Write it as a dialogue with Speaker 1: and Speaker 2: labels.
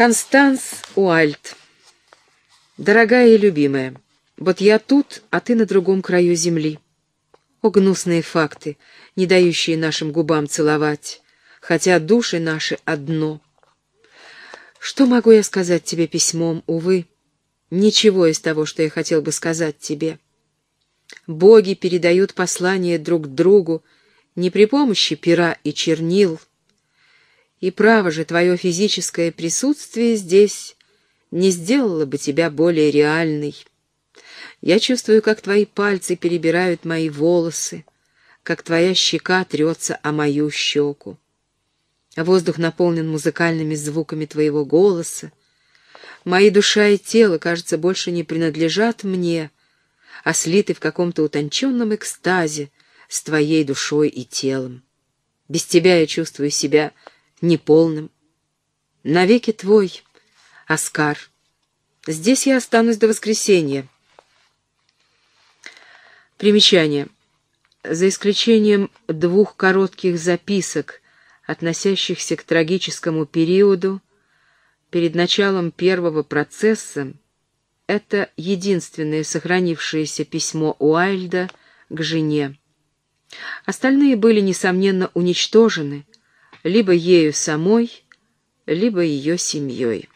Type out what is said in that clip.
Speaker 1: Констанс Уальт. Дорогая и любимая, вот я тут, а ты на другом краю земли. О, гнусные факты, не дающие нашим губам целовать, хотя души наши одно. Что могу я сказать тебе письмом, увы? Ничего из того, что я хотел бы сказать тебе. Боги передают послания друг другу не при помощи пера и чернил. И право же, твое физическое присутствие здесь не сделало бы тебя более реальной. Я чувствую, как твои пальцы перебирают мои волосы, как твоя щека трется о мою щеку. Воздух наполнен музыкальными звуками твоего голоса, Мои душа и тело, кажется, больше не принадлежат мне, а слиты в каком-то утонченном экстазе с твоей душой и телом. Без тебя я чувствую себя неполным. Навеки твой, Оскар. Здесь я останусь до воскресенья. Примечание. За исключением двух коротких записок, относящихся к трагическому периоду, перед началом первого процесса это единственное сохранившееся письмо Уайльда к жене. Остальные были, несомненно, уничтожены либо ею самой, либо ее семьей.